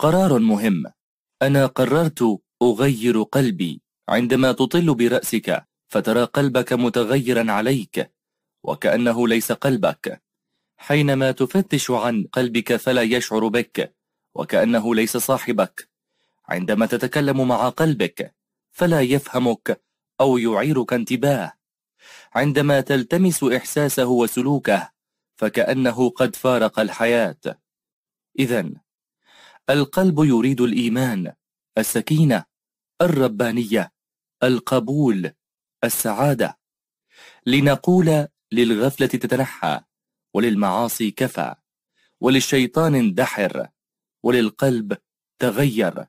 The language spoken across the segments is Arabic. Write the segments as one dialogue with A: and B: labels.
A: قرار مهم. أنا قررت أغير قلبي. عندما تطل برأسك فترى قلبك متغيرا عليك وكأنه ليس قلبك. حينما تفتش عن قلبك فلا يشعر بك وكأنه ليس صاحبك. عندما تتكلم مع قلبك فلا يفهمك أو يعيرك انتباه. عندما تلتمس إحساسه وسلوكه فكأنه قد فارق الحياة. إذا القلب يريد الإيمان السكينة الربانية القبول السعادة. لنقول للغفلة تتنحى وللمعاصي كفى وللشيطان اندحر وللقلب تغير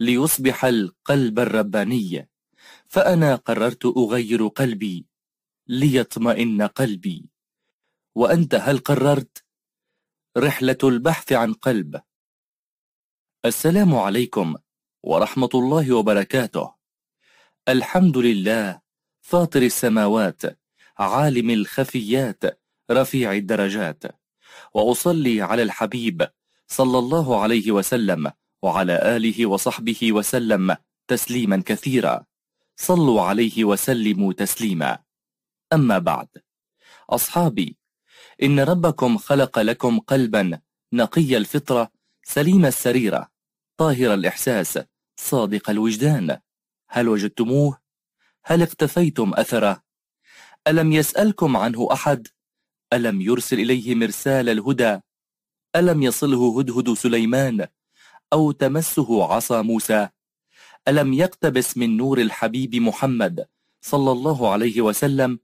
A: ليصبح القلب الرباني. فأنا قررت أغير قلبي ليطمئن قلبي. وأنت هل قررت؟ رحلة البحث عن قلب. السلام عليكم ورحمة الله وبركاته. الحمد لله فاطر السماوات عالم الخفيات رفيع الدرجات. وأصلي على الحبيب صلى الله عليه وسلم وعلى آله وصحبه وسلم تسليما كثيرا. صلوا عليه وسلموا تسليما. أما بعد أصحابي إن ربكم خلق لكم قلبا نقي الفطرة سليم السريرة طاهر الإحساس صادق الوجدان هل وجدتموه؟ هل اقتفيتم أثره؟ ألم يسألكم عنه أحد؟ ألم يرسل إليه مرسال الهدى؟ ألم يصله هدهد سليمان؟ أو تمسه عصا موسى؟ ألم يقتبس من نور الحبيب محمد صلى الله عليه وسلم؟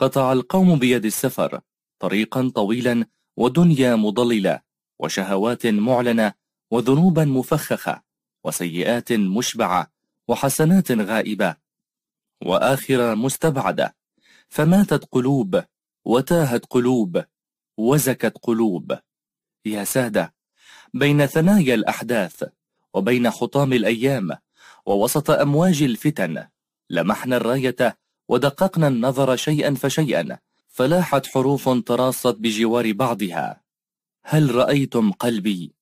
A: قطع القوم بيد السفر طريقا طويلا ودنيا مضللة وشهوات معلنة وذنوبا مفخخة وسيئات مشبعة وحسنات غائبة وآخرة مستبعدة. فماتت قلوب وتاهت قلوب وزكت قلوب. يا سادة بين ثنايا الأحداث وبين حطام الأيام ووسط أمواج الفتن لمحنا الراية ودققنا النظر شيئا فشيئا فلاحت حروف تراصت بجوار بعضها. هل رأيتم قلبي؟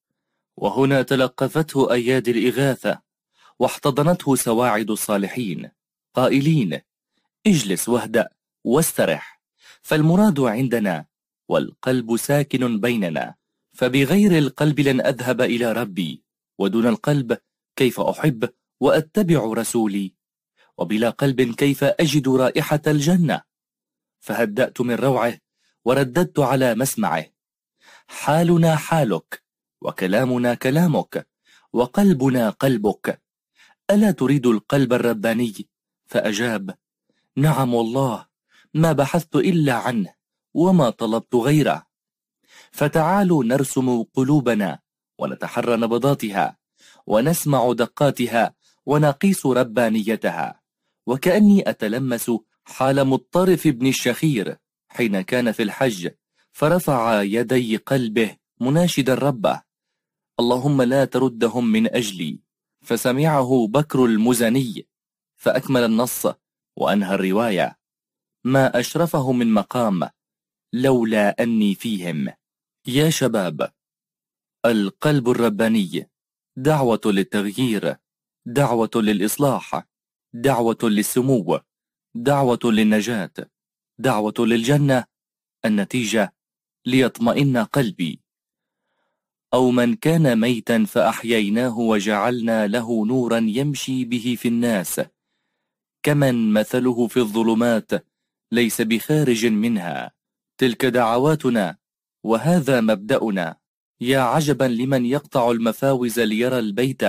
A: وهنا تلقفته أيادي الإغاثة واحتضنته سواعد الصالحين. قائلين اجلس واهدأ واسترح فالمراد عندنا والقلب ساكن بيننا. فبغير القلب لن أذهب إلى ربي ودون القلب كيف أحب وأتبع رسولي؟ وبلا قلب كيف أجد رائحة الجنة؟ فهدأت من روعه ورددت على مسمعه. حالنا حالك وكلامنا كلامك وقلبنا قلبك. ألا تريد القلب الرباني؟ فأجاب نعم والله ما بحثت إلا عنه وما طلبت غيره. فتعالوا نرسم قلوبنا ونتحرى نبضاتها ونسمع دقاتها ونقيس ربانيتها. وكأني أتلمس حال مضطرف بن الشخير حين كان في الحج. فرفع يدي قلبه مناشدا ربه اللهم لا تردهم من أجلي. فسمعه بكر المزني. فأكمل النص وأنهى الرواية. ما أشرفه من مقام لولا أني فيهم. يا شباب القلب الرباني. دعوة للتغيير. دعوة للإصلاح. دعوة للسمو. دعوة للنجاة. دعوة للجنة. النتيجة ليطمئن قلبي. أو من كان ميتا فأحييناه وجعلنا له نورا يمشي به في الناس. كمن مثله في الظلمات ليس بخارج منها. تلك دعواتنا وهذا مبدأنا. يا عجبا لمن يقطع المفاوز ليرى البيت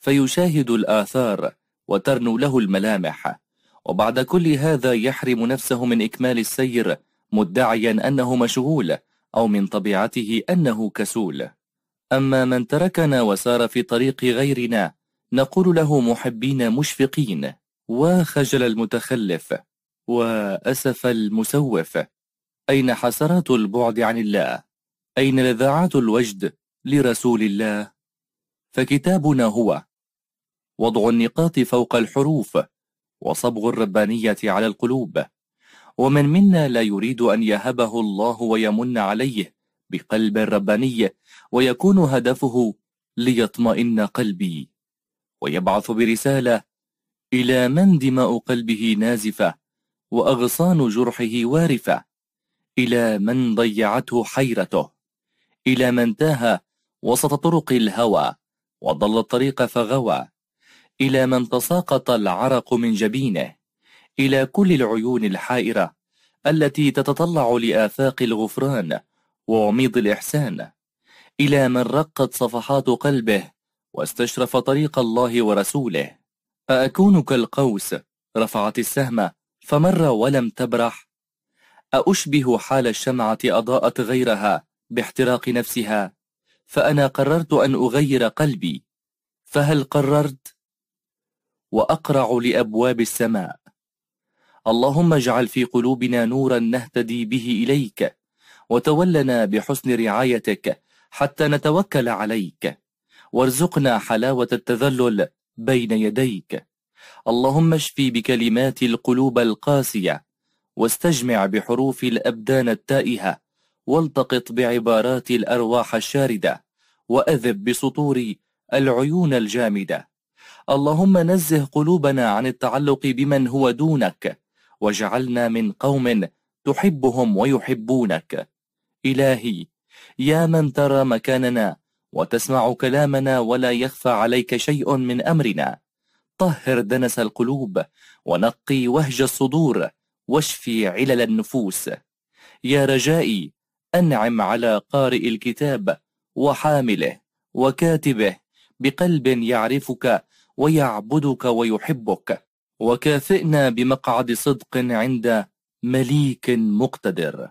A: فيشاهد الآثار وترنو له الملامح. وبعد كل هذا يحرم نفسه من إكمال السير مدعيا أنه مشغول. أو من طبيعته أنه كسول. أما من تركنا وسار في طريق غيرنا نقول له محبين مشفقين. وخجل المتخلف. وأسف المسوف. أين حسرات البعد عن الله؟ أين لذاعات الوجد لرسول الله؟ فكتابنا هو. وضع النقاط فوق الحروف. وصبغ الربانية على القلوب. ومن منا لا يريد أن يهبه الله ويمن عليه بقلب رباني ويكون هدفه ليطمئن قلبي. ويبعث برسالة إلى من دماء قلبه نازفة وأغصان جرحه وارفة إلى من ضيعته حيرته إلى من تاه وسط طرق الهوى وضل الطريق فغوى إلى من تساقط العرق من جبينه. إلى كل العيون الحائرة التي تتطلع لآفاق الغفران وعميض الإحسان إلى من رقت صفحات قلبه واستشرف طريق الله ورسوله. أأكون كالقوس رفعت السهم فمر ولم تبرح. أأشبه حال الشمعة أضاءت غيرها باحتراق نفسها فأنا قررت أن أغير قلبي. فهل قررت؟ وأقرع لأبواب السماء. اللهم اجعل في قلوبنا نورا نهتدي به إليك وتولنا بحسن رعايتك حتى نتوكل عليك. وارزقنا حلاوة التذلل بين يديك. اللهم اشفي بكلمات القلوب القاسية واستجمع بحروف الأبدان التائهة والتقط بعبارات الأرواح الشاردة وأذب بسطور العيون الجامدة. اللهم نزه قلوبنا عن التعلق بمن هو دونك واجعلنا من قوم تحبهم ويحبونك. إلهي يا من ترى مكاننا وتسمع كلامنا ولا يخفى عليك شيء من أمرنا. طهر دنس القلوب ونقي وهج الصدور واشفي علل النفوس. يا رجائي أنعم على قارئ الكتاب وحامله وكاتبه بقلب يعرفك ويعبدك ويحبك. وكافئنا بمقعد صدق عند مليك مقتدر.